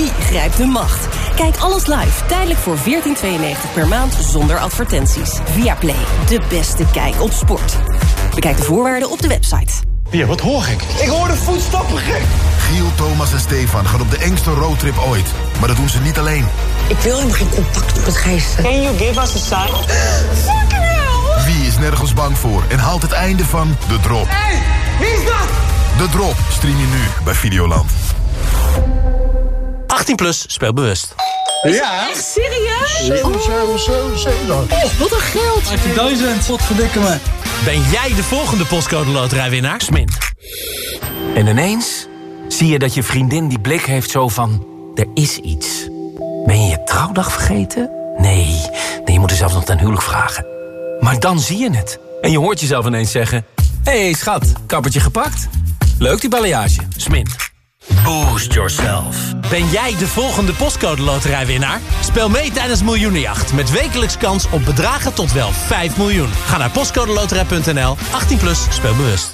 Wie grijpt de macht? Kijk alles live, tijdelijk voor 14,92 per maand zonder advertenties. Via Play, de beste kijk op sport. Bekijk de voorwaarden op de website. Ja, wat hoor ik? Ik hoor de voetstappen gek. Giel, Thomas en Stefan gaan op de engste roadtrip ooit. Maar dat doen ze niet alleen. Ik wil helemaal geen contact met geesten. Can you give us a sign? Fucking hell! Wie is nergens bang voor en haalt het einde van De Drop? Hé, hey, wie is dat? De Drop stream je nu bij Videoland. 18 plus, speel bewust. Ja. Echt serieus? Oh, wat een geld. 18.000, wat verdikke me. Ben jij de volgende postcode loterijwinnaar? Smint. En ineens zie je dat je vriendin die blik heeft zo van... er is iets. Ben je je trouwdag vergeten? Nee, nee je moet er zelfs nog ten huwelijk vragen. Maar dan zie je het. En je hoort jezelf ineens zeggen... Hé hey, schat, kappertje gepakt? Leuk die balayage. Smint. Boost yourself. Ben jij de volgende postcode loterijwinnaar? Speel mee tijdens Miljoenenjacht met wekelijks kans op bedragen tot wel 5 miljoen. Ga naar postcodeloterij.nl. 18 plus, speel bewust.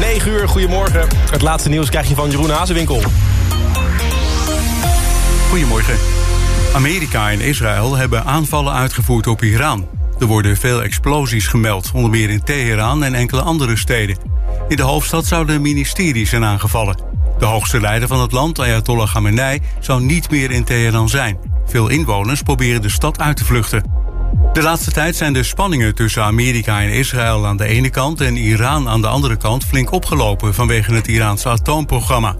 9 uur, goedemorgen. Het laatste nieuws krijg je van Jeroen Hazenwinkel. Goedemorgen. Amerika en Israël hebben aanvallen uitgevoerd op Iran. Er worden veel explosies gemeld, onder meer in Teheran en enkele andere steden. In de hoofdstad zouden ministeries zijn aangevallen. De hoogste leider van het land, Ayatollah Khamenei, zou niet meer in Teheran zijn. Veel inwoners proberen de stad uit te vluchten. De laatste tijd zijn de spanningen tussen Amerika en Israël aan de ene kant en Iran aan de andere kant flink opgelopen vanwege het Iraanse atoomprogramma.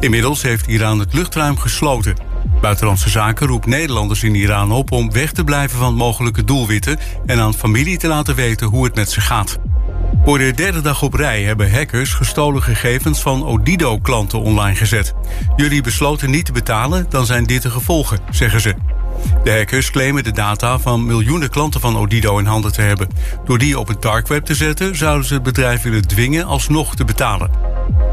Inmiddels heeft Iran het luchtruim gesloten. Buitenlandse Zaken roept Nederlanders in Iran op om weg te blijven van mogelijke doelwitten en aan familie te laten weten hoe het met ze gaat. Voor de derde dag op rij hebben hackers gestolen gegevens van Odido-klanten online gezet. Jullie besloten niet te betalen, dan zijn dit de gevolgen, zeggen ze. De hackers claimen de data van miljoenen klanten van Odido in handen te hebben. Door die op het dark web te zetten, zouden ze het bedrijf willen dwingen alsnog te betalen.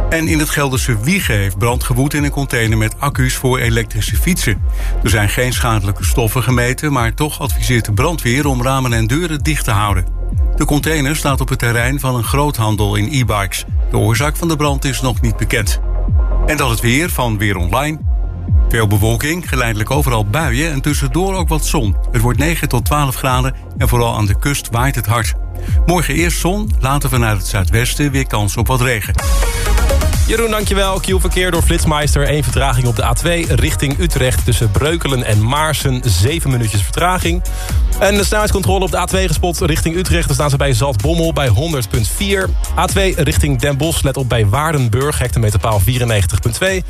En in het Gelderse Wiegen heeft brand gewoed in een container met accu's voor elektrische fietsen. Er zijn geen schadelijke stoffen gemeten, maar toch adviseert de brandweer om ramen en deuren dicht te houden. De container staat op het terrein van een groothandel in e-bikes. De oorzaak van de brand is nog niet bekend. En dat het weer van Weer Online. Veel bewolking, geleidelijk overal buien en tussendoor ook wat zon. Het wordt 9 tot 12 graden en vooral aan de kust waait het hard. Morgen eerst zon, later vanuit het zuidwesten weer kans op wat regen. Jeroen, dankjewel. Q-verkeer door Flitsmeister. Eén vertraging op de A2 richting Utrecht tussen Breukelen en Maarsen. 7 minuutjes vertraging. En de snelheidscontrole op de A2 gespot richting Utrecht. Daar staan ze bij Zaltbommel bij 100.4. A2 richting Den Bosch, let op bij Waardenburg, hectometerpaal 94.2.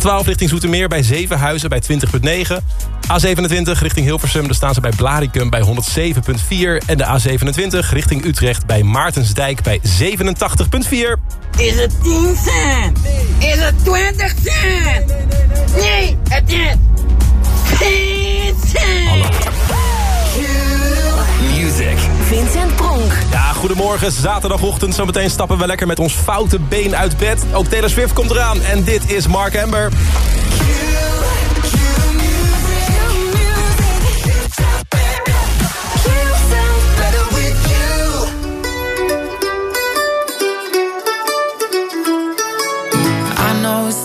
A12 richting Zoetermeer bij Zevenhuizen bij 20.9. A27 richting Hilversum, daar staan ze bij Blaricum bij 107.4. En de A27 richting Utrecht bij Maartensdijk bij 87.4. Is het 10 cent? Is het 20 cent? Nee, het is 10 cent. Music. Vincent Pronk. Ja, goedemorgen. Zaterdagochtend. Zometeen stappen we lekker met ons foute been uit bed. Ook Taylor Swift komt eraan. En dit is Mark Amber.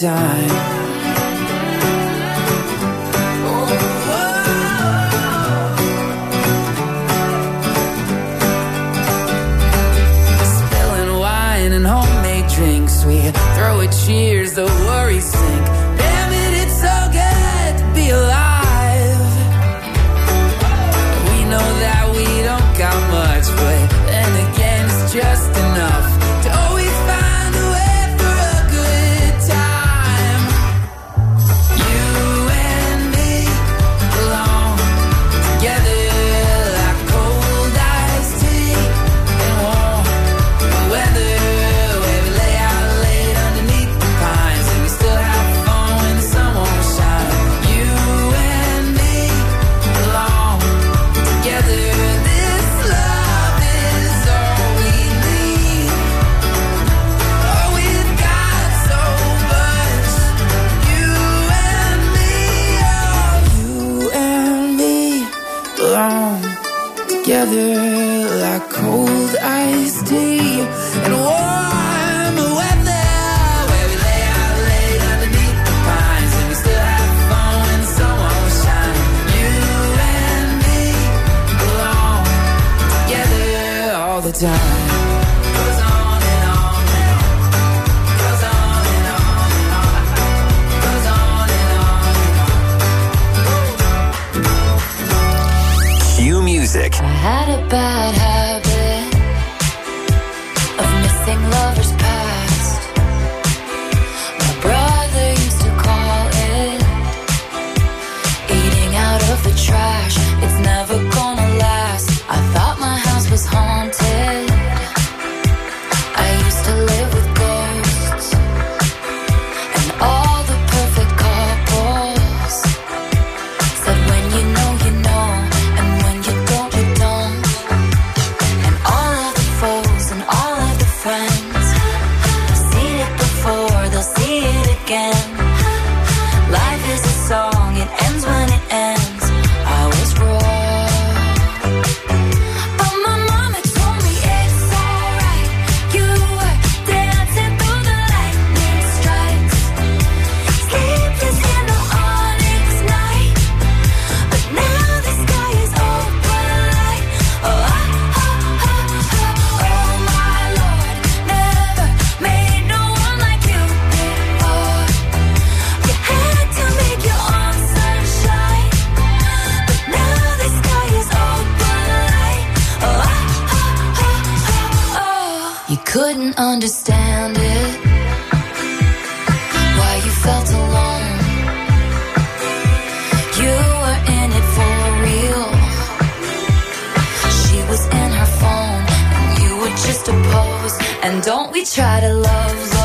die. And don't we try to love, love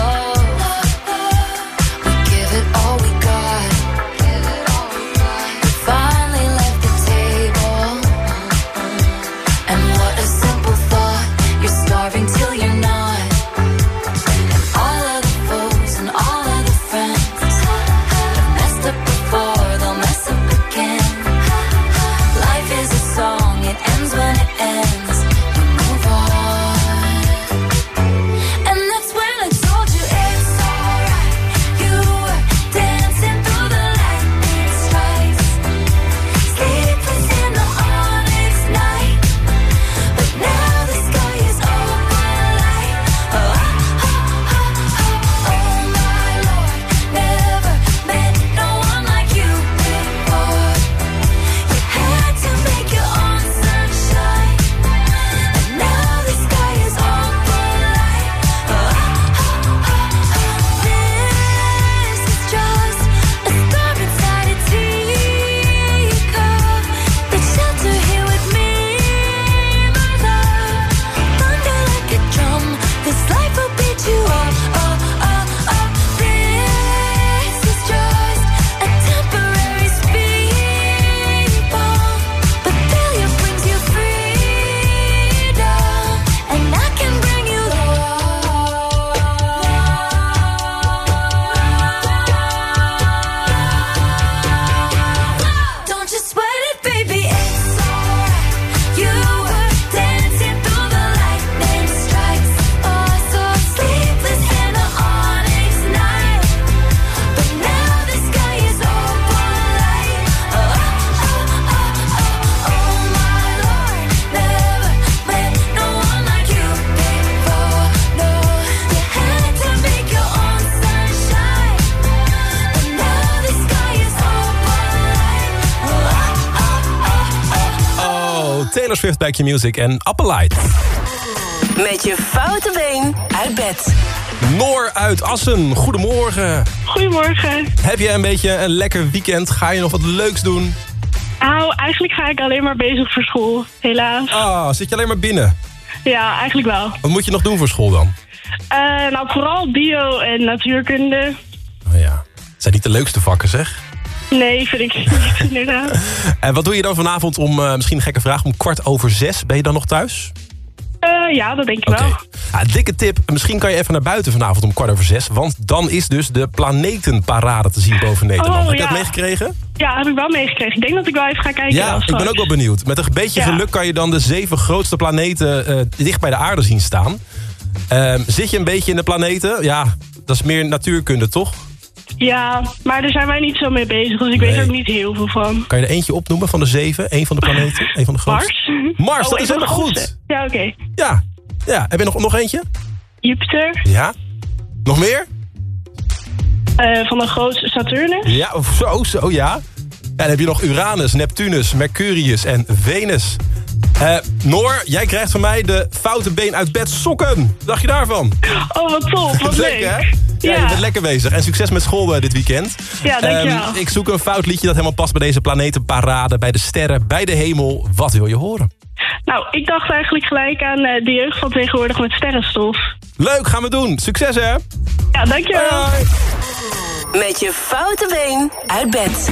Swift Back Your Music en Appelite. Met je foute been uit bed. Noor uit Assen, goedemorgen. Goedemorgen. Heb je een beetje een lekker weekend? Ga je nog wat leuks doen? Nou, eigenlijk ga ik alleen maar bezig voor school, helaas. Ah, zit je alleen maar binnen? Ja, eigenlijk wel. Wat moet je nog doen voor school dan? Eh, nou, vooral bio en natuurkunde. Oh ja, zijn niet de leukste vakken zeg. Nee, vind ik niet. En wat doe je dan vanavond om, eh, misschien een gekke vraag, om kwart over zes? Ben je dan nog thuis? Eh, ja, dat denk ik wel. Dikke tip, misschien kan je even naar buiten vanavond om kwart over zes. Want dan is dus de planetenparade te zien boven Nederland. Oh, heb je dat meegekregen? Ja, heb ik wel meegekregen. Ik denk dat ik wel even ga kijken. Ja, ik ben ook wel benieuwd. Met een beetje geluk kan je dan de zeven grootste planeten eh, dicht bij de aarde zien staan. Ehm, zit je een beetje in de planeten? Ja, dat is meer natuurkunde, toch? Ja, maar daar zijn wij niet zo mee bezig, dus ik weet er ook niet heel veel van. Kan je er eentje opnoemen van de zeven? Eén van de planeten? Eén van de grootste? Mars? Mars, Oh, dat een is helemaal goed. Ja, oké. Ja. ja. Heb je nog, nog eentje? Jupiter, Ja. Nog meer? eh, van de grootste Saturnus. Ja, zo, zo, ja. En dan heb je nog Uranus, Neptunus, Mercurius en Venus. Eh Noor, jij krijgt van mij de foute been uit bed sokken. Wat dacht je daarvan? Oh, wat top, wat leuk. hè? Ja, je bent lekker bezig. En succes met school eh, dit weekend. Ja, dankjewel. Ehm, ik zoek een fout liedje dat helemaal past bij deze planetenparade. Bij de sterren, bij de hemel. Wat wil je horen? Nou, ik dacht eigenlijk gelijk aan eh, de jeugd van tegenwoordig met sterrenstof. Leuk, gaan we doen. Succes, hè? Ja, dankjewel. Met je foute been uit bed.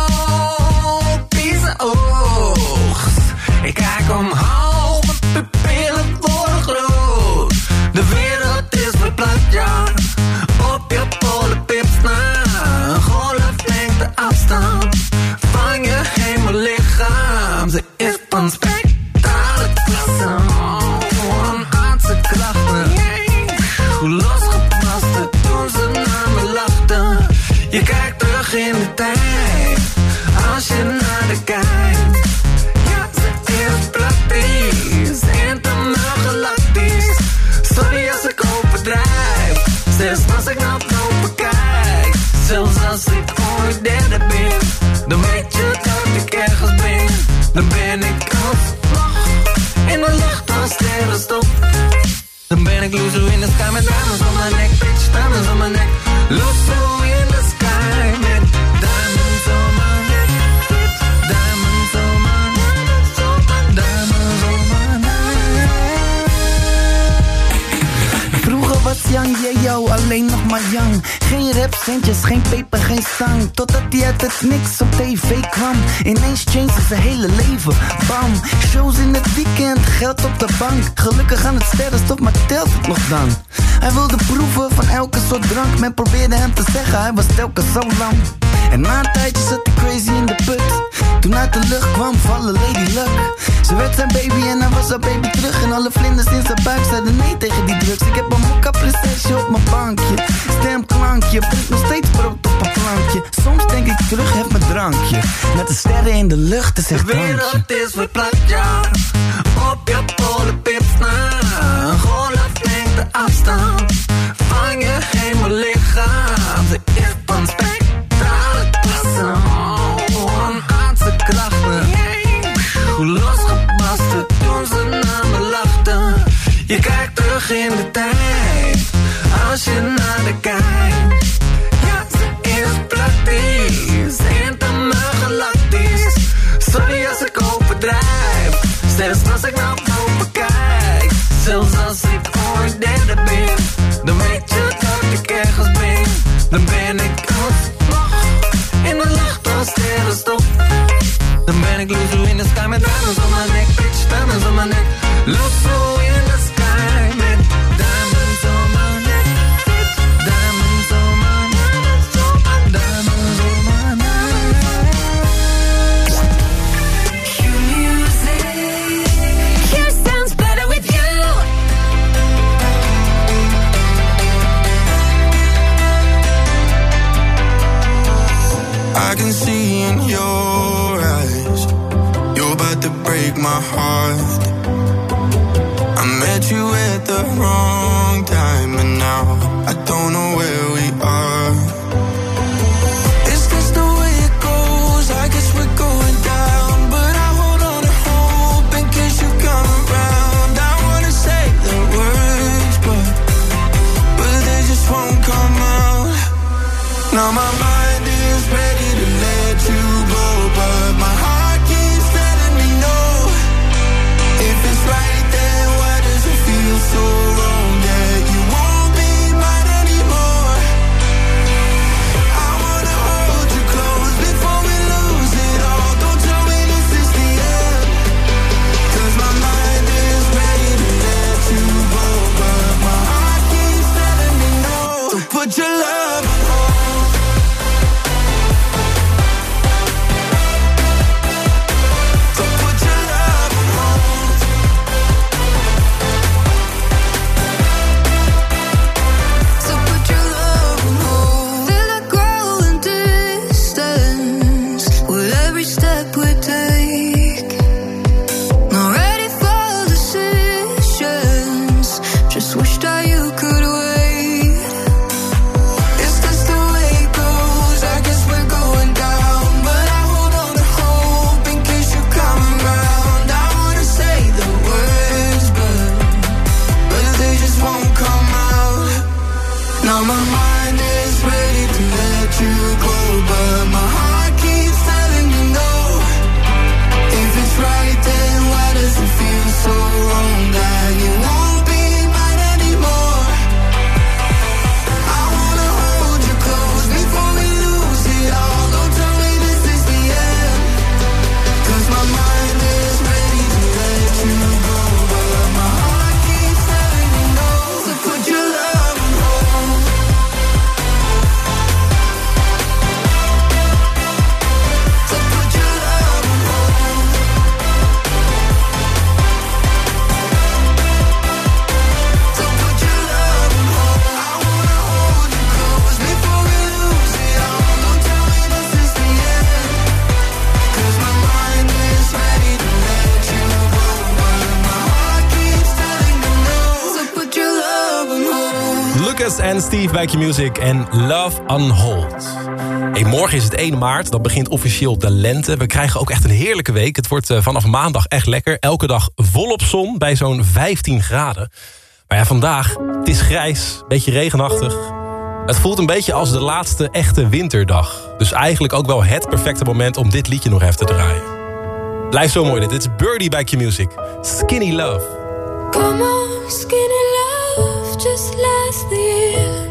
Ik kijk omhoog, mijn pupillen worden groot. De wereld is verplaatst, ja. Op je polenpips na. Een golf neemt de afstand van je hemellichaam. Ze is van spectrale Dan ben ik vlag in de lucht als sterrenstof. Dan ben ik loser in the sky met diamonds on my neck, bitch, diamonds on my neck. Loser in the sky Young, yeah yo, alleen nog maar young Geen rap centjes, geen peper, geen stang Totdat hij uit het niks op tv kwam. Ineens changed zijn hele leven, bam. Shows in het weekend, geld op de bank. Gelukkig aan het sterrenstof, maar telt het nog dan? Hij wilde proeven van elke soort drank. Men probeerde hem te zeggen, hij was telkens zo lang En na een tijdje zat hij crazy in de put. Toen uit de lucht kwam vallen Lady Luck. Ze werd zijn baby en hij was haar baby terug. En alle vlinders in zijn buik zeiden nee tegen die drugs. Ik heb een mokka prinsesje op mijn bankje. Stemklankje, brengt nog steeds brood op een plankje. Soms denk ik terug, heb mijn drankje. Met de sterren in de lucht, is echt De wereld is verplaatst, ja. Op je polenpips na. Golf neemt de afstand. Van je hemellichaam. Ze is van Oh, een aardse krachten. Hoe losgepast toen ze naar me lachten. Je kijkt terug in de tijd, als je naar de kijkt. Ja, ze is praktisch, intermaal galactisch. Sorry als ik overdrijf, zelfs als ik naar in the sky my diamonds on my neck, bitch, diamonds on my neck. Look so Back Music en Love on Hold. Morgen is het 1 maart, dan begint officieel de lente. We krijgen ook echt een heerlijke week. Het wordt eh, vanaf maandag echt lekker. Elke dag volop zon bij zo'n 15 graden. Maar ja, vandaag, het is grijs, beetje regenachtig. Het voelt een beetje als de laatste echte winterdag. Dus eigenlijk ook wel het perfecte moment om dit liedje nog even te draaien. Blijf zo mooi dit. Dit is Birdie Back Music. Skinny Love. Come on, skinny love, just last year.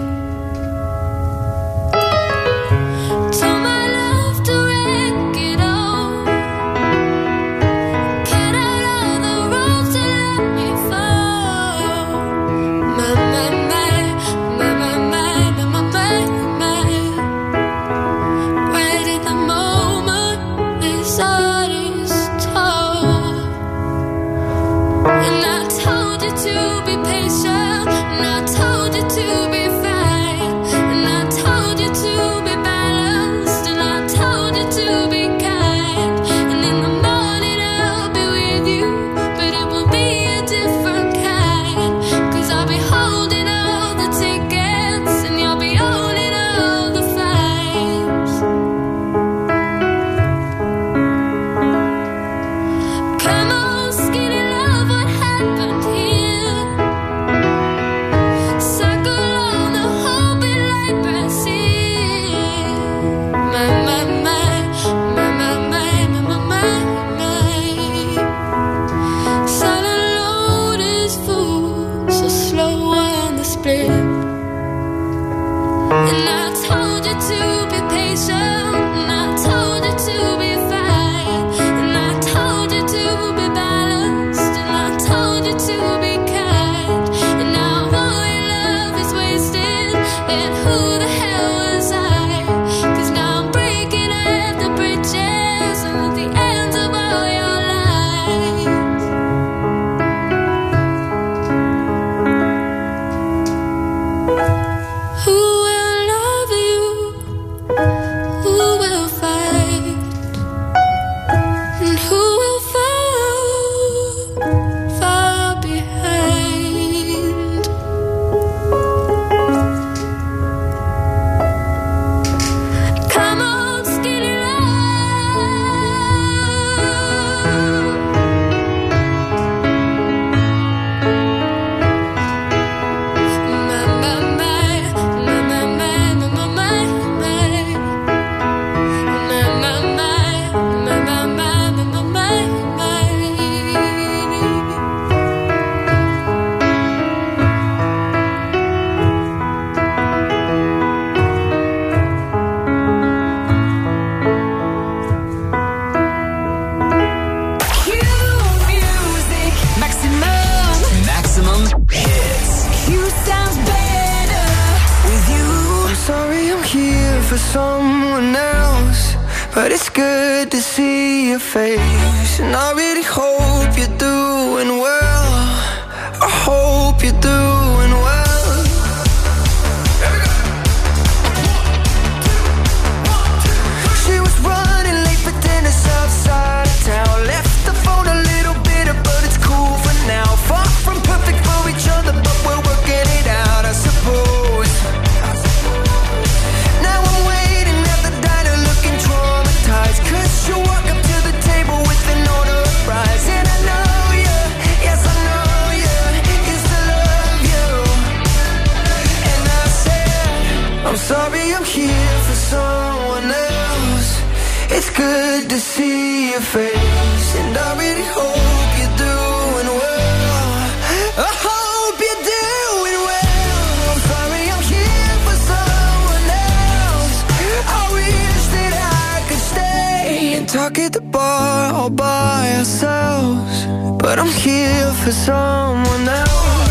by ourselves. But I'm here for someone else.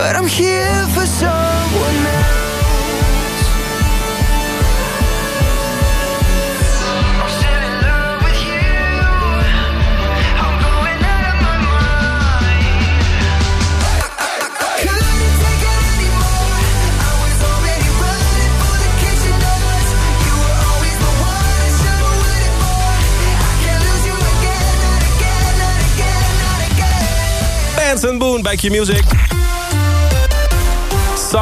But I'm here for someone else. Boone bij Q-Music.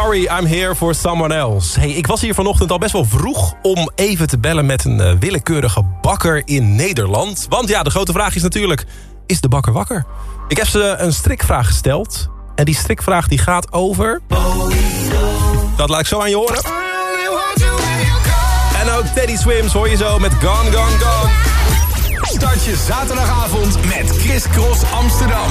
Sorry, I'm here for someone else. Hey, ik was hier vanochtend al best wel vroeg om even te bellen met een eh, willekeurige bakker in Nederland. Want ja, de grote vraag is natuurlijk, is de bakker wakker? Ik heb ze een strikvraag gesteld. En die strikvraag die gaat over... Dat laat ik zo aan je horen. En ook Teddy Swims hoor je zo met Gone, Gone, Gone. Start je zaterdagavond met Chris Cross Amsterdam.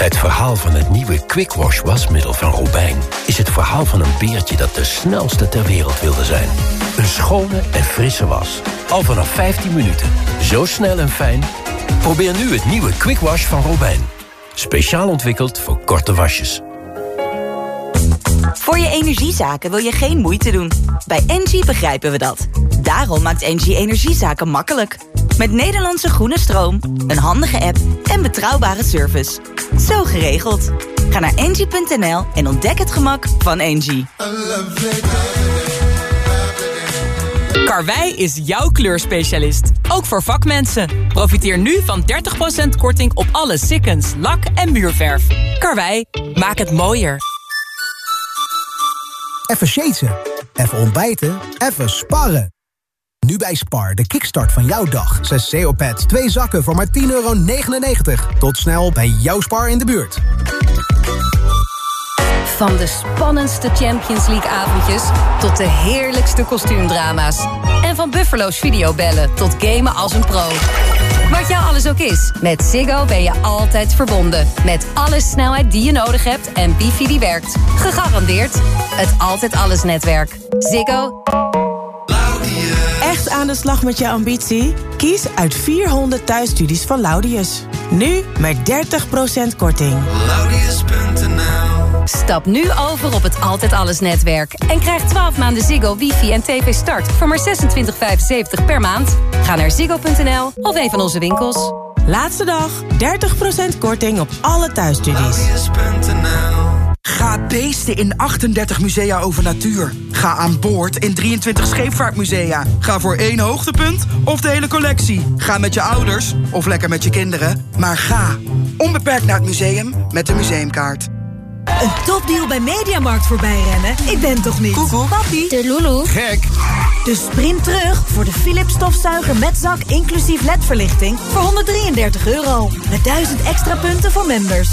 Het verhaal van het nieuwe Quick Wash wasmiddel van Robijn... is het verhaal van een beertje dat de snelste ter wereld wilde zijn. Een schone en frisse was. Al vanaf 15 minuten. Zo snel en fijn. Probeer nu het nieuwe Quick Wash van Robijn. Speciaal ontwikkeld voor korte wasjes. Voor je energiezaken wil je geen moeite doen. Bij Engie begrijpen we dat. Daarom maakt Engie energiezaken makkelijk. Met Nederlandse groene stroom, een handige app en betrouwbare service. Zo geregeld. Ga naar engie.nl en ontdek het gemak van Engie. Karwei is jouw kleurspecialist. Ook voor vakmensen. Profiteer nu van 30% korting op alle sikkens, lak en muurverf. Karwei, maak het mooier. Even shaten, even ontbijten, even sparren. Nu bij Spar, de kickstart van jouw dag. 6 CO-pads, 2 zakken voor maar 10,99 euro. Tot snel bij jouw Spar in de buurt. Van de spannendste Champions League-avondjes tot de heerlijkste kostuumdrama's. En van Buffalo's videobellen tot gamen als een pro. Wat jou alles ook is, met Ziggo ben je altijd verbonden. Met alle snelheid die je nodig hebt en wifi die werkt. Gegarandeerd het Altijd Alles netwerk. Ziggo. Echt aan de slag met je ambitie? Kies uit 400 thuisstudies van Laudius. Nu met 30% korting. Laudius.nl Stap nu over op het Altijd Alles netwerk. En krijg 12 maanden Ziggo, wifi en tv start voor maar 26,75 per maand. Ga naar ziggo.nl of een van onze winkels. Laatste dag, 30% korting op alle thuisstudies. Ga beesten in 38 musea over natuur. Ga aan boord in 23 scheepvaartmusea. Ga voor één hoogtepunt of de hele collectie. Ga met je ouders of lekker met je kinderen. Maar ga onbeperkt naar het museum met de museumkaart. Een topdeal bij Mediamarkt voorbij rennen? Ik ben toch niet? Koekoek. Papi. De Lulu. Gek. Dus sprint terug voor de Philips stofzuiger met zak inclusief ledverlichting voor 133 euro. Met 1000 extra punten voor members.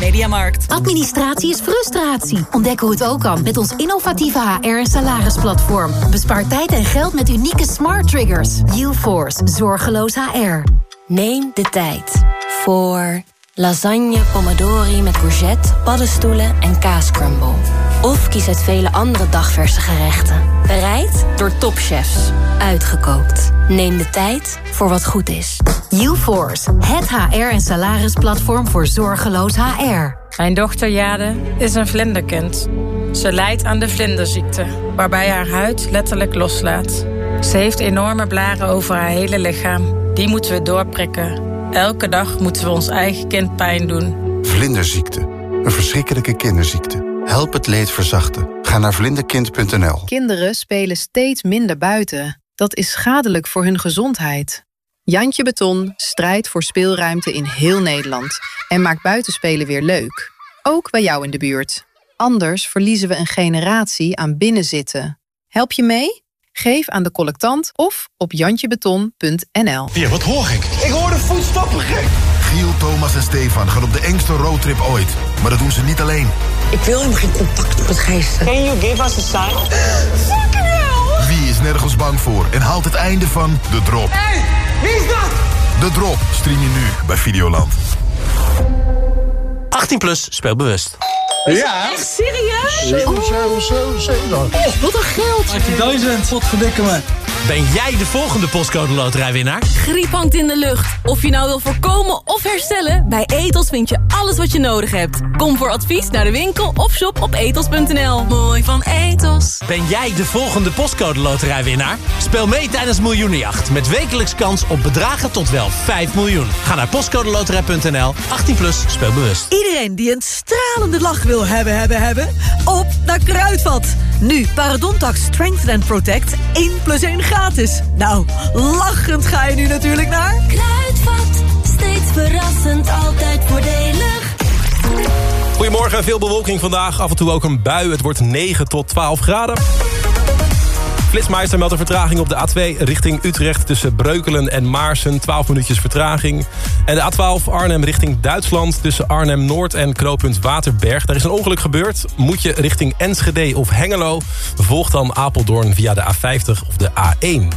Mediamarkt. Administratie is frustratie. Ontdek hoe het ook kan met ons innovatieve HR- en salarisplatform. Bespaar tijd en geld met unieke smart triggers. UForce, zorgeloos HR. Neem de tijd voor lasagne, pomodori met courgette, paddenstoelen en kaascrumble. Of kies uit vele andere dagverse gerechten. Bereid door topchefs. Uitgekookt. Neem de tijd voor wat goed is. UForce, het HR- en salarisplatform voor zorgeloos HR. Mijn dochter Jade is een vlinderkind. Ze lijdt aan de vlinderziekte, waarbij haar huid letterlijk loslaat. Ze heeft enorme blaren over haar hele lichaam. Die moeten we doorprikken. Elke dag moeten we ons eigen kind pijn doen. Vlinderziekte. Een verschrikkelijke kinderziekte. Help het leed verzachten. Ga naar vlinderkind.nl. Kinderen spelen steeds minder buiten. Dat is schadelijk voor hun gezondheid. Jantje Beton strijdt voor speelruimte in heel Nederland en maakt buitenspelen weer leuk. Ook bij jou in de buurt. Anders verliezen we een generatie aan binnenzitten. Help je mee? Geef aan de collectant of op jantjebeton.nl. Ja, wat hoor ik? Ik hoor de voetstappen gek. Giel, Thomas en Stefan gaan op de engste roadtrip ooit. Maar dat doen ze niet alleen. Ik wil helemaal geen contact met geesten. Can you give us a sign? Fucking hell! Wie is nergens bang voor en haalt het einde van De Drop? Hey, wie is dat? De Drop stream je nu bij Videoland. 18 plus, speel bewust. Ja. Echt serieus? 7, 7, 7, 7. Oh, wat een geld. 18.000, wat verdikken me. Ben jij de volgende postcode loterijwinnaar? Griep hangt in de lucht. Of je nou wil voorkomen of herstellen... bij Etos vind je alles wat je nodig hebt. Kom voor advies naar de winkel of shop op etos.nl. Mooi van Etos. Ben jij de volgende postcode loterijwinnaar? Speel mee tijdens Miljoenenjacht met wekelijks kans op bedragen tot wel 5 miljoen. Ga naar postcodeloterij.nl, 18 plus, speel bewust. Iedereen die een stralende lach wil hebben, hebben, hebben... op naar Kruidvat. Nu Parodontax Strengthen and Protect 1 plus 1 gratis. Nou, lachend ga je nu natuurlijk naar... Kruidvat, steeds verrassend, altijd voordelig. Goedemorgen, veel bewolking vandaag. Af en toe ook een bui. Het wordt 9 tot 12 graden. Flitsmeister meldt een vertraging op de A2 richting Utrecht... tussen Breukelen en Maarsen, 12 minuutjes vertraging. En de A12 Arnhem richting Duitsland... tussen Arnhem-Noord en knooppunt Waterberg. Daar is een ongeluk gebeurd. Moet je richting Enschede of Hengelo... volg dan Apeldoorn via de A50 of de A1.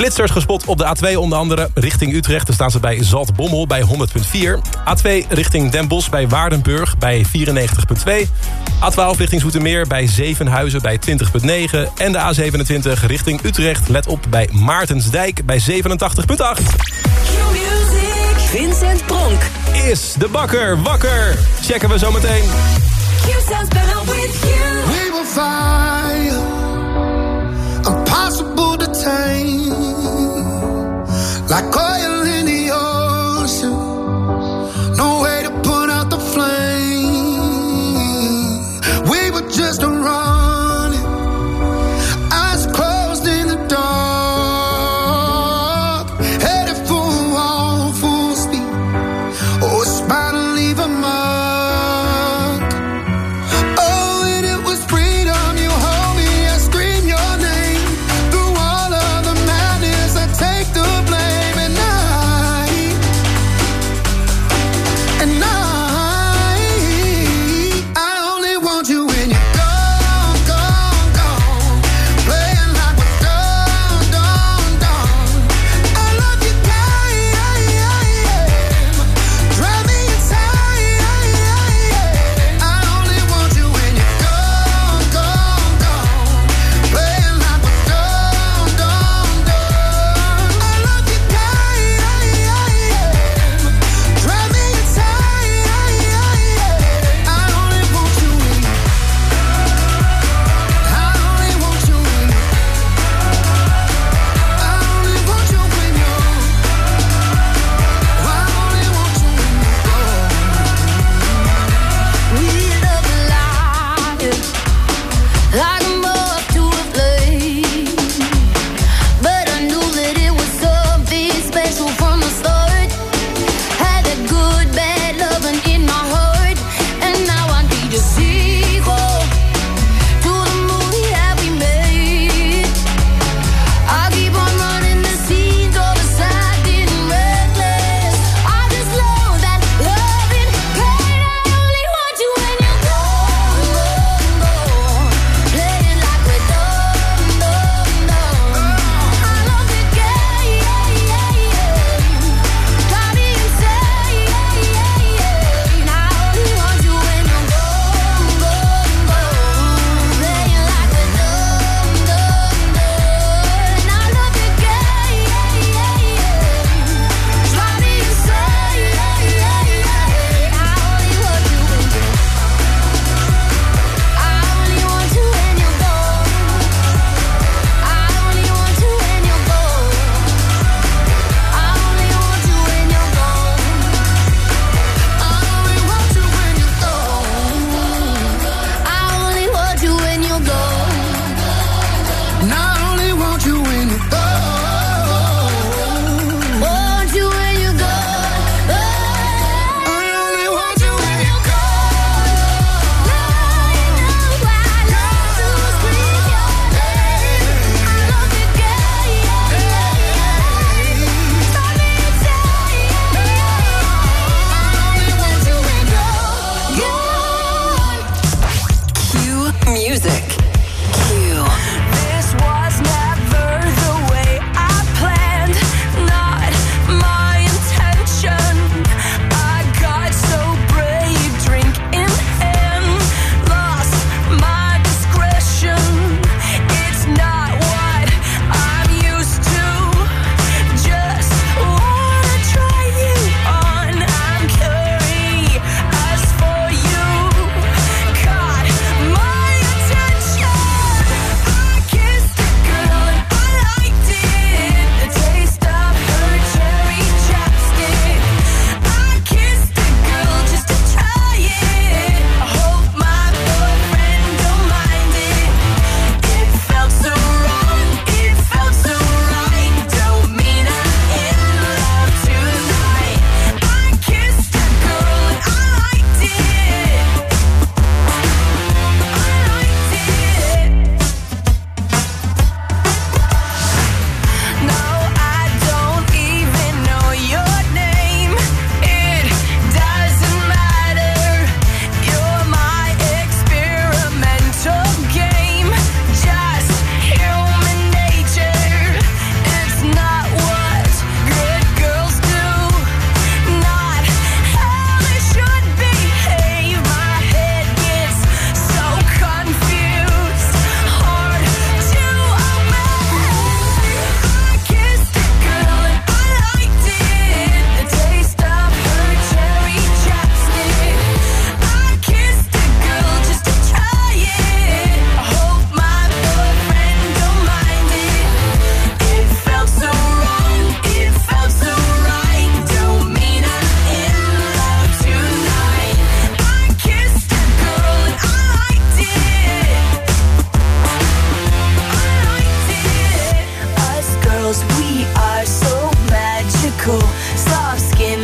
Flitsers gespot op de A2 onder andere richting Utrecht. Daar staan ze bij Zaltbommel bij 100.4. A2 richting Den Bosch bij Waardenburg bij 94.2. A12 richting Zoetermeer bij Zevenhuizen bij 20.9. En de A27 richting Utrecht, let op, bij Maartensdijk bij 87.8. Vincent Pronk. Is de bakker wakker? Checken we zo meteen. We will fire, impossible to tame, like oil Soft skin,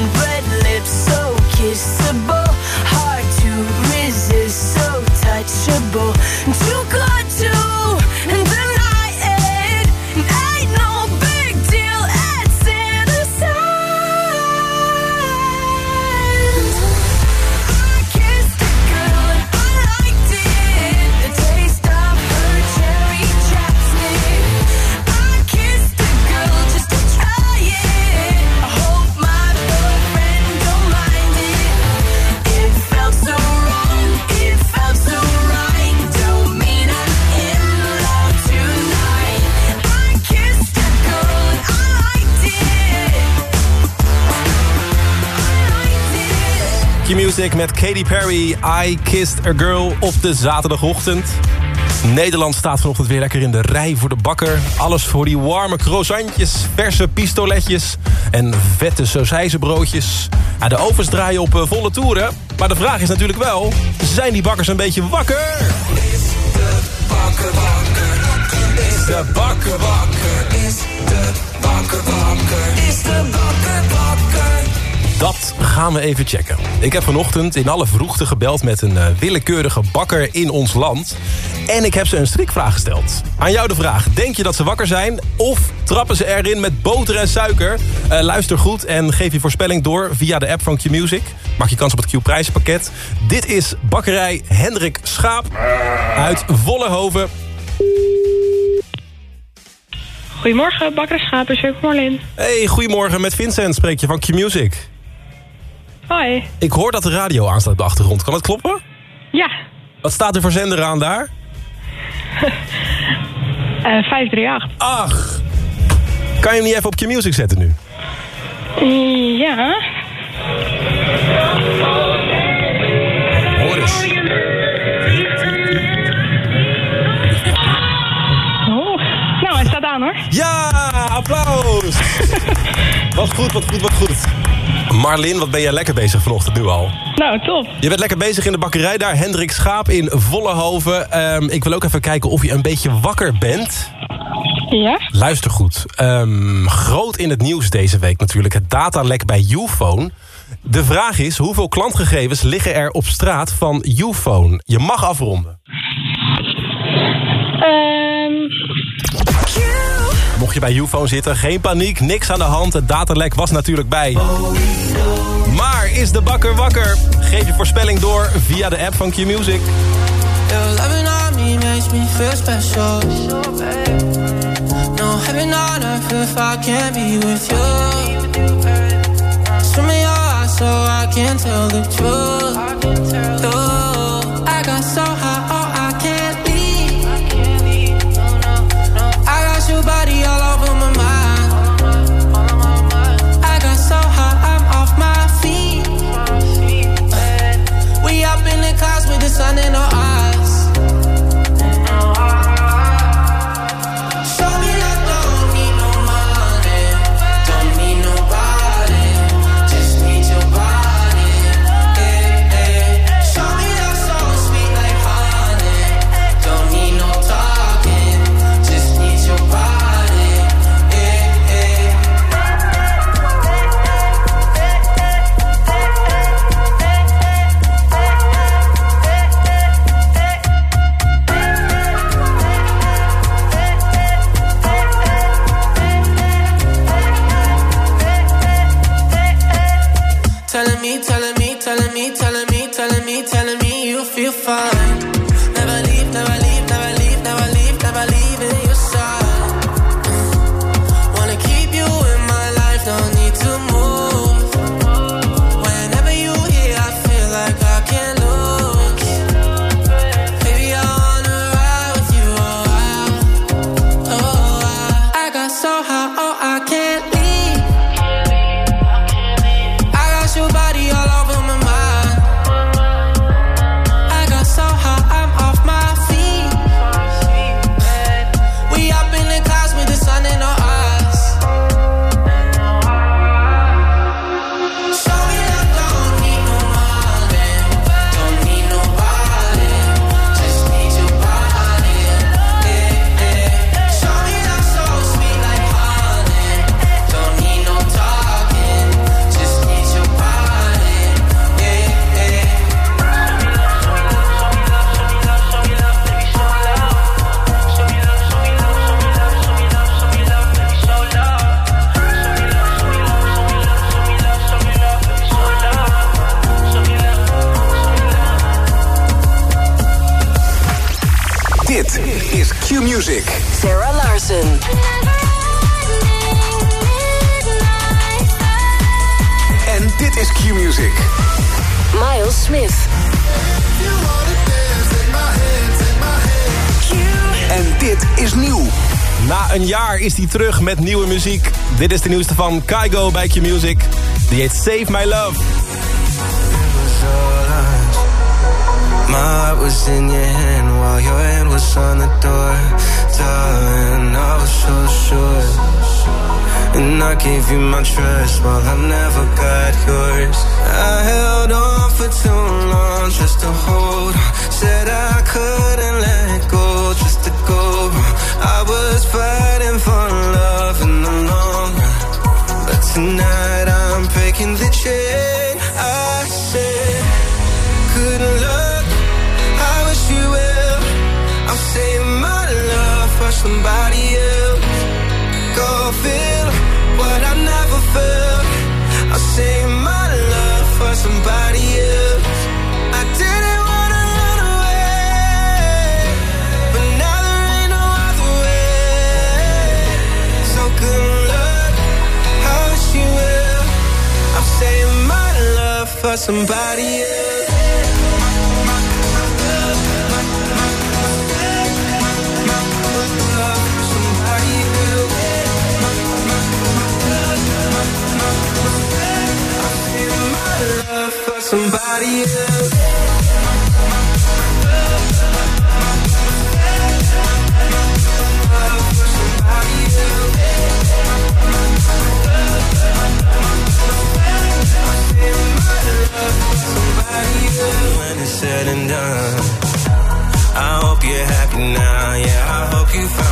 Met Katy Perry, I Kissed a Girl op de zaterdagochtend. Nederland staat vanochtend weer lekker in de rij voor de bakker. Alles voor die warme croissantjes, verse pistoletjes en vette sausijzenbroodjes. Ja, de ovens draaien op eh, volle toeren. Maar de vraag is natuurlijk wel, zijn die bakkers een beetje wakker? Is de bakker wakker? Is de bakker wakker? Is de bakker wakker? Is de bakker? Dat gaan we even checken. Ik heb vanochtend in alle vroegte gebeld met een eh, willekeurige bakker in ons land. En ik heb ze een strikvraag gesteld. Aan jou de vraag, denk je dat ze wakker zijn? Of trappen ze erin met boter en suiker? Eh, luister goed en geef je voorspelling door via de app van Q-Music. Maak je kans op het Q-prijzenpakket. Dit is bakkerij Hendrik Schaap uit Vollehoven. Goedemorgen, bakker Schapen, Jurk Marlin. Hey, goedemorgen. Met Vincent spreek je van Q-Music. Hoi. Ik hoor dat de radio aanstaat op de achtergrond. Kan dat kloppen? Ja, Wat staat er voor zender aan daar? eh 538. Ach. Kan je hem niet even op Q-Music zetten nu? Ja. Hoor eens. Oh, nou, hij staat aan hoor. Ja, applaus. wat goed, wat goed, wat goed. Marlin, wat ben jij lekker bezig vanochtend nu al? Nou, top. Je bent lekker bezig in de bakkerij daar, Hendrik Schaap in Vollehoven. Ehm, ik wil ook even kijken of je een beetje wakker bent. Ja? Luister goed. Ehm, groot in het nieuws deze week natuurlijk het datalek bij Uphone. De vraag is, hoeveel klantgegevens liggen er op straat van Uphone? Je mag afronden. Ehm Mocht je bij Uphone zitten, geen paniek, niks aan de hand. Het datalek was natuurlijk bij. Maar is de bakker wakker? Geef je voorspelling door via de app van Q-Music. So I can tell the truth. Sun in our Na een jaar is hij terug met nieuwe muziek. Dit is de nieuwste van Kaigo bij Q Music. Die heet Save My Love. My heart was in your hand while your hand was on the door. Darling, I was so sure. And I gave you my trust while I never got yours. I held on for too long just to hold on. Said I couldn't let go just to go. I was fighting for love in the long run. But tonight I'm breaking the chain. I said, good luck. I wish you well. I'm saving my love for somebody else. Feel what I never felt. Save my love for somebody else. I didn't wanna run away, but now there ain't no other way. So good luck. I my love for somebody else. somebody. When it's said and done, I hope you're happy now. Yeah, I hope you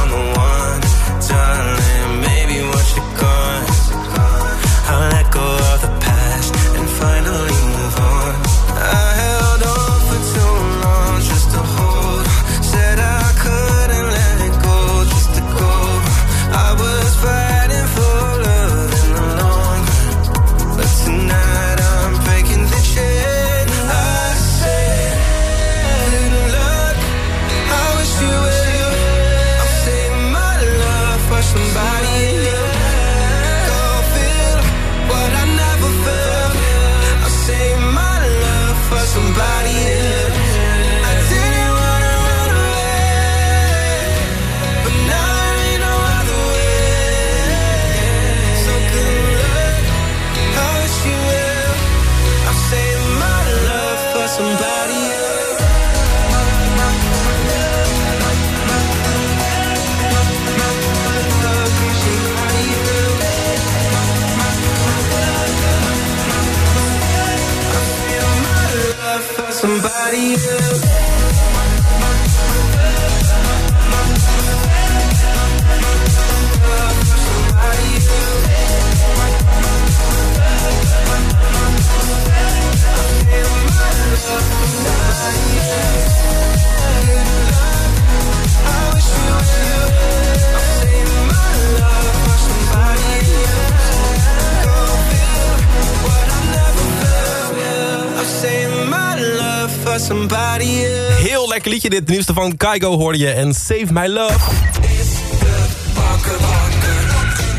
dit. De nieuwste van Kaigo hoorde je. En Save My Love.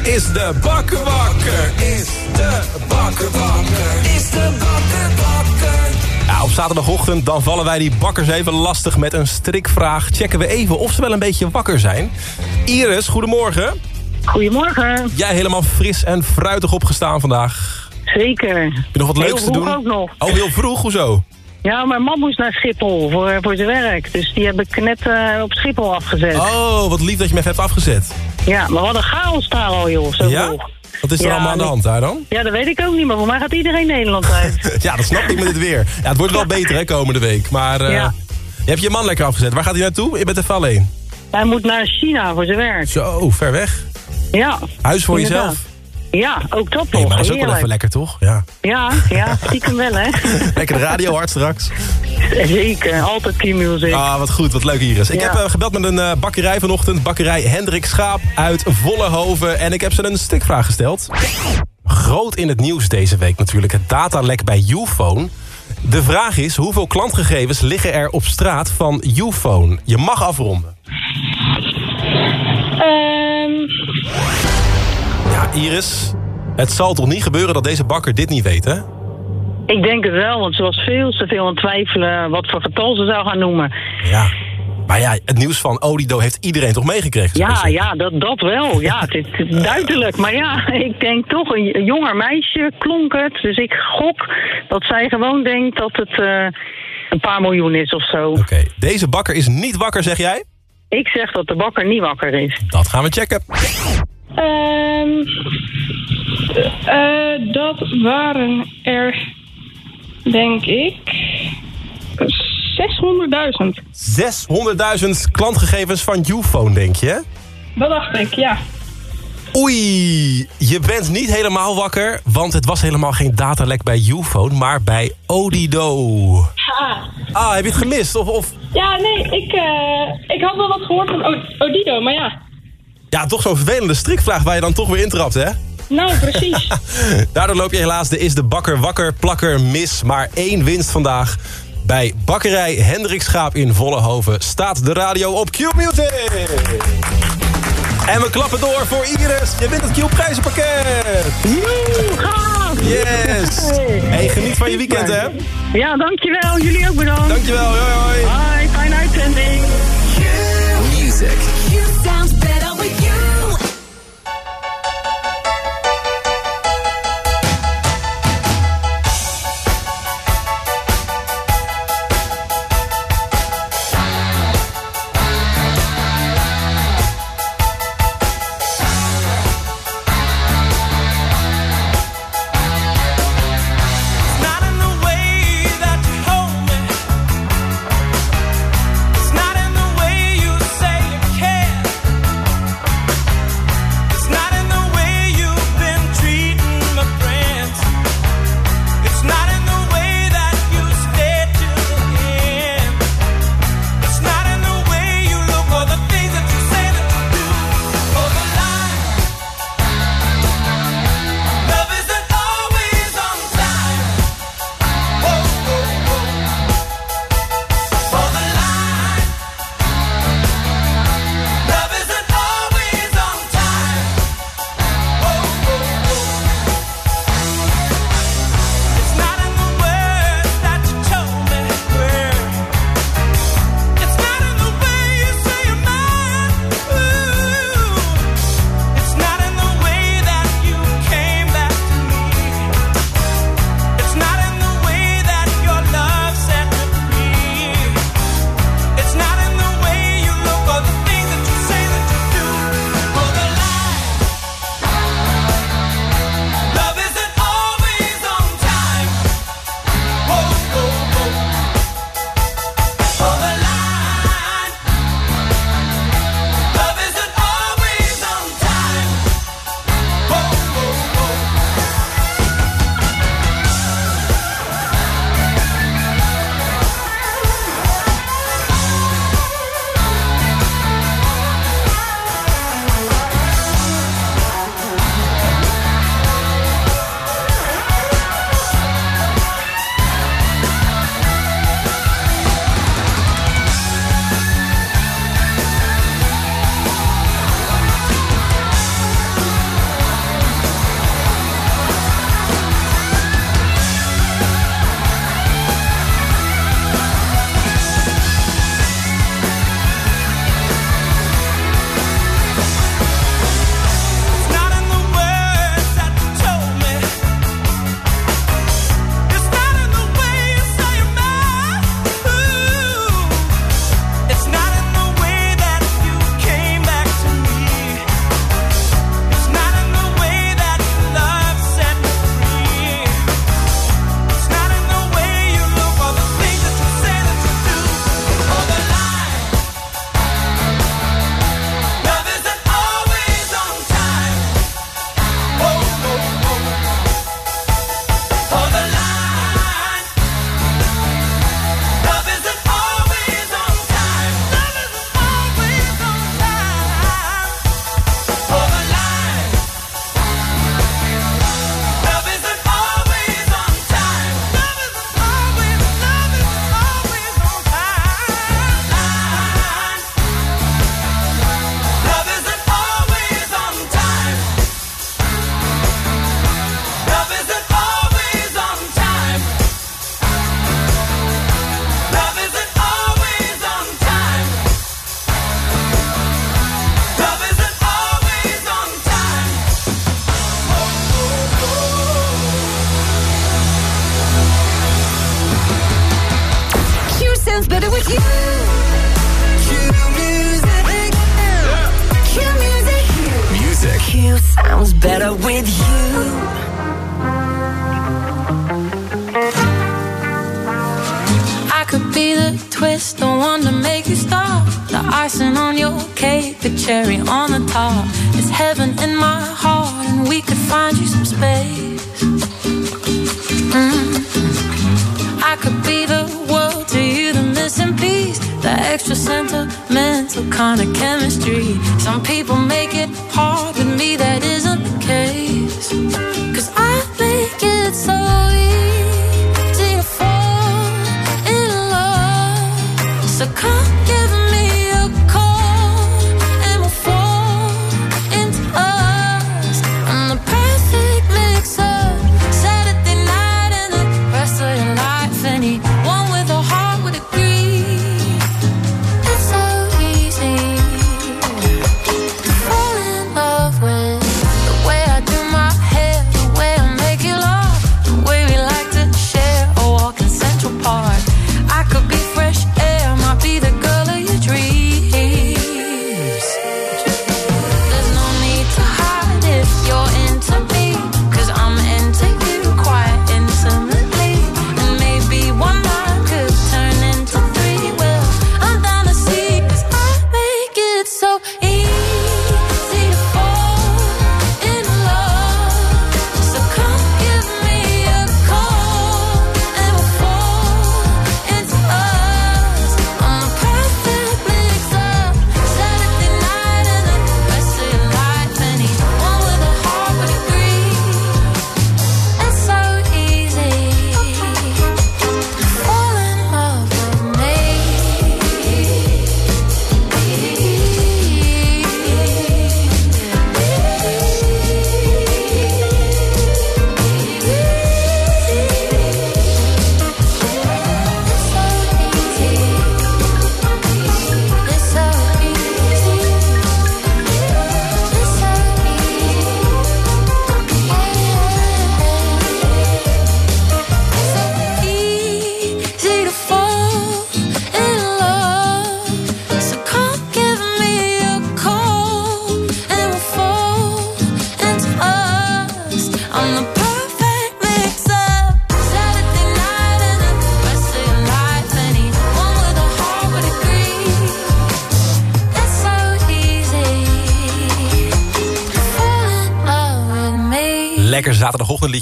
Is de bakker wakker? Is de bakker wakker? Is de bakker wakker? Ja, op zaterdagochtend dan vallen wij die bakkers even lastig met een strikvraag. Checken we even of ze wel een beetje wakker zijn. Iris, goedemorgen. Goedemorgen. Jij helemaal fris en fruitig opgestaan vandaag. Zeker. Heb je nog wat Heel leuks te vroeg doen? ook nog. Oh, heel vroeg, hoezo? Ja, mijn man moest naar Schiphol voor, voor zijn werk. Dus die heb ik net eh, op Schiphol afgezet. Oh, wat lief dat je me even hebt afgezet. Ja, maar wat een chaos daar al, joh. Zo Ja? vroeg. Wat is er Ja, allemaal aan de hand daar dan? Ja, dat weet ik ook niet, maar voor mij gaat iedereen Nederland uit. ja, dat snap ik met het weer. Ja, het wordt wel beter hè, komende week. Maar eh, Ja. je hebt je man lekker afgezet. Waar gaat hij naartoe? Je bent even alleen. Hij moet naar China voor zijn werk. Zo, ver weg. Ja. Huis voor inderdaad. jezelf. Ja, ook dat Nee, nog. maar dat is ook wel even lekker, toch? Ja. Ja, ja, stiekem wel, hè. Lekker de radio hard straks. Zeker, altijd music. Ah, wat goed, wat leuk Iris. Ik Ja. heb eh, gebeld met een eh, bakkerij vanochtend. Bakkerij Hendrik Schaap uit Vollenhoven. En ik heb ze een stikvraag gesteld. Groot in het nieuws deze week natuurlijk. Het datalek bij Uphone. De vraag is, hoeveel klantgegevens liggen er op straat van Uphone? Je mag afronden. Ehm, Ja, Iris, het zal toch niet gebeuren dat deze bakker dit niet weet, hè? Ik denk het wel, want ze was veel te veel aan het twijfelen wat voor getal ze zou gaan noemen. Ja. Maar ja, het nieuws van Odido heeft iedereen toch meegekregen? Ja, ja, dat, dat wel. Ja, het is duidelijk. Maar ja, ik denk toch, een, een jonger meisje klonk het. Dus ik gok dat zij gewoon denkt dat het eh, een paar miljoen is of zo. Oké, deze bakker is niet wakker, zeg jij? Ik zeg dat de bakker niet wakker is. Dat gaan we checken. Ehm, eh, dat waren er, denk ik, 600.000. 600.000 klantgegevens van Uphone, denk je? Dat dacht ik, ja. Oei, je bent niet helemaal wakker, want het was helemaal geen datalek bij Uphone, maar bij Odido. Ah. Ah, heb je het gemist? Of, of... Ja, nee, ik, eh, ik had wel wat gehoord van Odido, maar ja. Ja, toch zo'n vervelende strikvraag waar je dan toch weer intrapt, hè? Nou, precies. Daardoor loop je helaas de Is de Bakker Wakker Plakker mis. Maar één winst vandaag. Bij bakkerij Hendrik Schaap in Vollenhoven staat de radio op Q-Music. En we klappen door voor Iris. Je wint het Q-prijzenpakket. Yes. Hey, geniet van je weekend, hè? Ja, dankjewel. Jullie ook bedankt. Dankjewel. Hoi, hoi. Bye, fijne uitzending. Music.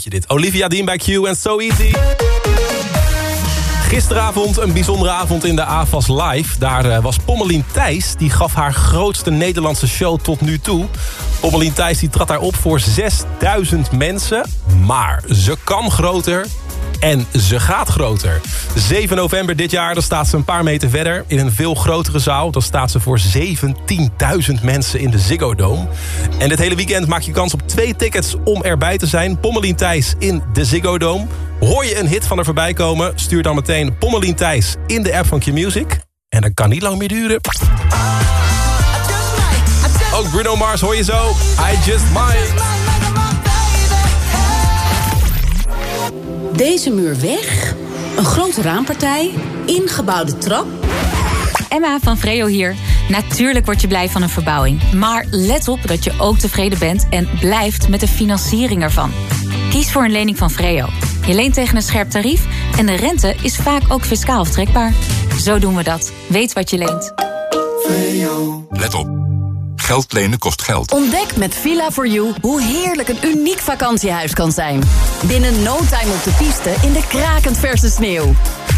Dit. Olivia Dean bij Q en So Easy. Gisteravond een bijzondere avond in de AFAS Live. Daar eh, was Pommelien Thijs. Die gaf haar grootste Nederlandse show tot nu toe. Pommelien Thijs die trad daar op voor 6000 mensen. Maar ze kan groter en ze gaat groter. 7 november dit jaar, dan staat ze een paar meter verder... in een veel grotere zaal. Dan staat ze voor 17.000 mensen in de Ziggo Dome. En dit hele weekend maak je kans op twee tickets om erbij te zijn. Pommelien Thijs in de Ziggo Dome. Hoor je een hit van er voorbij komen? Stuur dan meteen Pommelien Thijs in de app van Q-Music. En dat kan niet lang meer duren. Ook Bruno Mars hoor je zo. I Just Might. Deze muur weg, een grote raampartij, ingebouwde trap. Emma van Vreo hier. Natuurlijk word je blij van een verbouwing. Maar let op dat je ook tevreden bent en blijft met de financiering ervan. Kies voor een lening van Vreo. Je leent tegen een scherp tarief en de rente is vaak ook fiscaal aftrekbaar. Zo doen we dat. Weet wat je leent. Let op. Geld lenen kost geld. Ontdek met Villa4You hoe heerlijk een uniek vakantiehuis kan zijn. Binnen no time op de piste in de krakend verse sneeuw.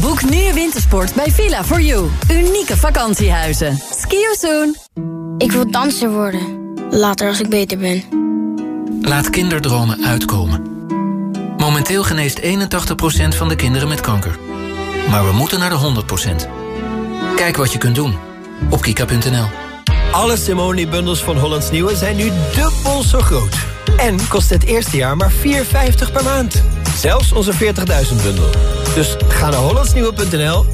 Boek nu wintersport bij Villa4You. Unieke vakantiehuizen. Ski you soon. Ik wil danser worden. Later als ik beter ben. Laat kinderdromen uitkomen. Momenteel geneest 81% van de kinderen met kanker. Maar we moeten naar de 100%. Kijk wat je kunt doen op kika.nl. Alle Simone-bundels van Hollands Nieuwe zijn nu dubbel zo groot. En kost het eerste jaar maar 4,50 per maand. Zelfs onze 40.000 bundel. Dus ga naar hollandsnieuwe.nl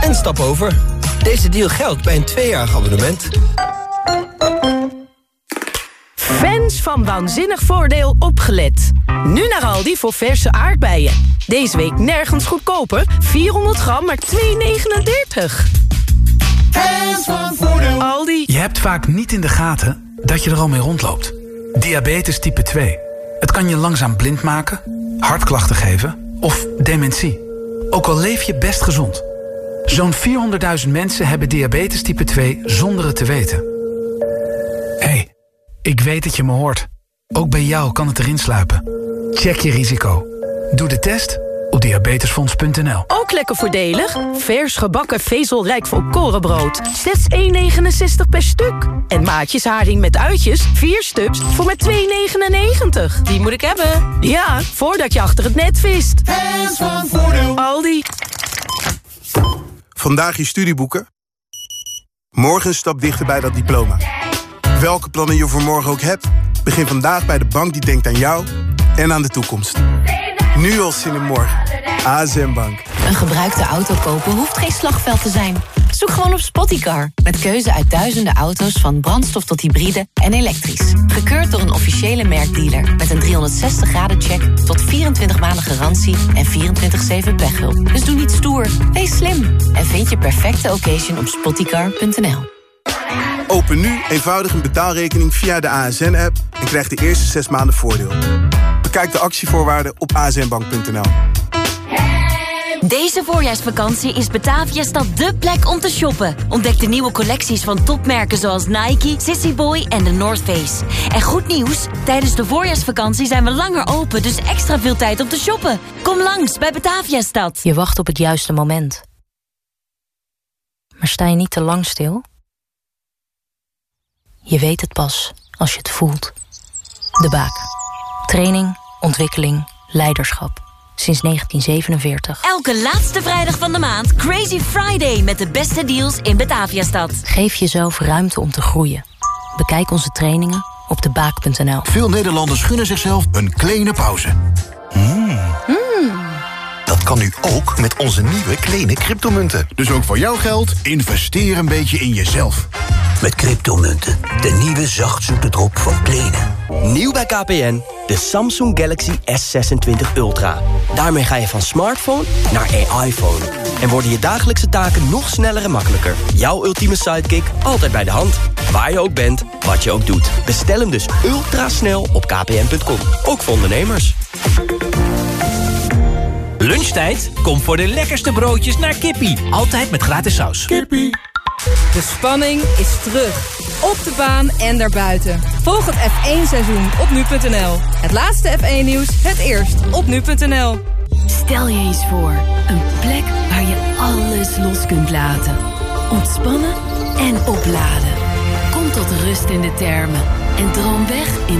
en stap over. Deze deal geldt bij een tweejarig abonnement. Fans van Waanzinnig Voordeel opgelet. Nu naar Aldi voor verse aardbeien. Deze week nergens goedkoper. 400 gram, maar 2,39. Fans van Voordeel. Aldi. Je hebt vaak niet in de gaten dat je er al mee rondloopt. Diabetes type 2. Het kan je langzaam blind maken, hartklachten geven of dementie. Ook al leef je best gezond. Zo'n 400.000 mensen hebben diabetes type 2 zonder het te weten. hey, ik weet dat je me hoort. Ook bij jou kan het erin sluipen. Check je risico. Doe de test op diabetesfonds.nl. Ook lekker voordelig. Vers gebakken vezelrijk volkorenbrood. Slechts 1,69 per stuk. En maatjes haring met uitjes, 4 stuks, voor maar 2,99. Die moet ik hebben. Ja, voordat je achter het net vist. Fans van Voordeel. Aldi. Vandaag je studieboeken. Morgen een stap dichter bij dat diploma. Welke plannen je voor morgen ook hebt... begin vandaag bij de bank die denkt aan jou en aan de toekomst. Nu al zin in morgen. ASM Bank. Een gebruikte auto kopen hoeft geen slagveld te zijn. Zoek gewoon op Spottycar. Met keuze uit duizenden auto's van brandstof tot hybride en elektrisch. Gekeurd door een officiële merkdealer. Met een 360 graden check tot 24 maanden garantie en 24-7 pechhulp. Dus doe niet stoer, wees slim. En vind je perfecte occasion op spottycar.nl. Open nu eenvoudig een betaalrekening via de ASN-app... en krijg de eerste 6 maanden voordeel. Bekijk de actievoorwaarden op asnbank.nl. Deze voorjaarsvakantie is Bataviastad dé plek om te shoppen. Ontdek de nieuwe collecties van topmerken zoals Nike, Sissy Boy en de North Face. En goed nieuws, tijdens de voorjaarsvakantie zijn we langer open... dus extra veel tijd om te shoppen. Kom langs bij Bataviastad. Je wacht op het juiste moment. Maar sta je niet te lang stil? Je weet het pas als je het voelt. De Baak. Training, ontwikkeling, leiderschap. Sinds 1947. Elke laatste vrijdag van de maand Crazy Friday... met de beste deals in Bataviastad. Geef jezelf ruimte om te groeien. Bekijk onze trainingen op debaak.nl. Veel Nederlanders gunnen zichzelf een kleine pauze. Hmm. Dat kan nu ook met onze nieuwe kleine cryptomunten. Dus ook voor jouw geld, investeer een beetje in jezelf. Met cryptomunten, de nieuwe zachtzoete drop van Plenen. Nieuw bij KPN, de Samsung Galaxy S26 Ultra. Daarmee ga je van smartphone naar AI-phone. En worden je dagelijkse taken nog sneller en makkelijker. Jouw ultieme sidekick altijd bij de hand. Waar je ook bent, wat je ook doet. Bestel hem dus ultra snel op kpn.com. Ook voor ondernemers. Lunchtijd? Kom voor de lekkerste broodjes naar Kippie. Altijd met gratis saus. Kippie. De spanning is terug. Op de baan en daarbuiten. Volg het F1-seizoen op nu.nl. Het laatste F1-nieuws, het eerst op nu.nl. Stel je eens voor, een plek waar je alles los kunt laten. Ontspannen en opladen. Kom tot rust in de termen en droom weg in